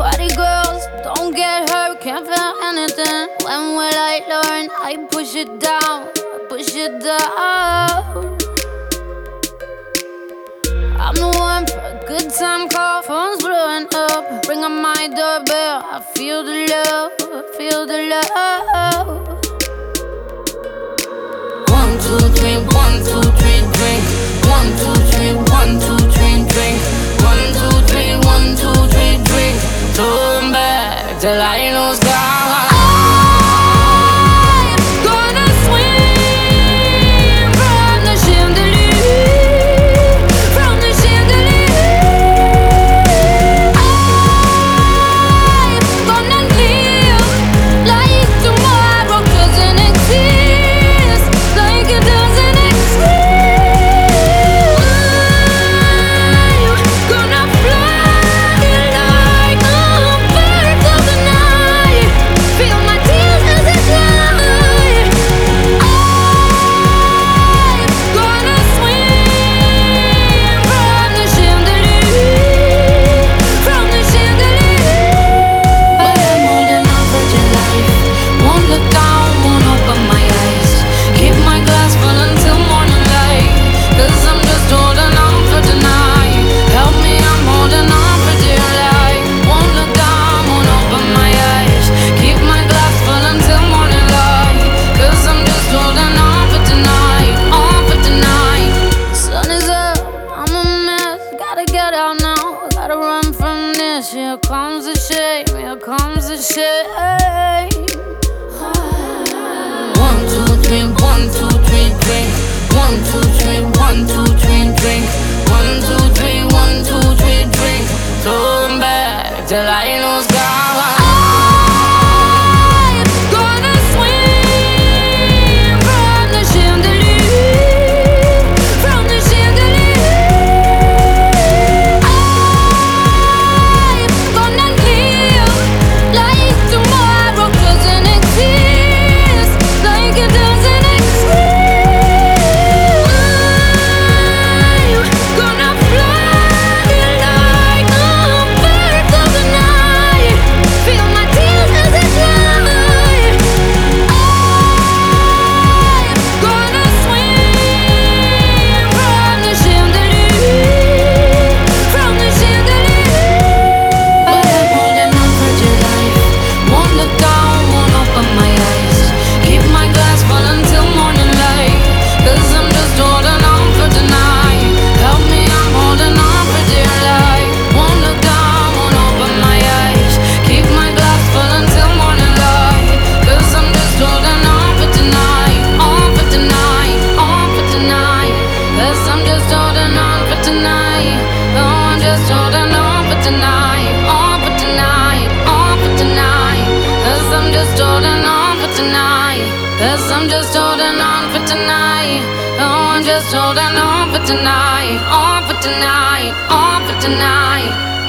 Party girls, don't get hurt, can't feel anything. When will I learn? I push it down, I push it down. I'm the one for a good time call, phone's blowing up. Ring on my doorbell, I feel the love, I feel the love. here comes the shame, here comes the shame. One, two, three, one, two, three, three. One, two, three, one, two. I'm just holding on for tonight. Oh, I'm just holding on for tonight. On for tonight. On for I'm just holding on for I'm just holding on for tonight. Oh, I'm just holding on for tonight. On for tonight. On for tonight.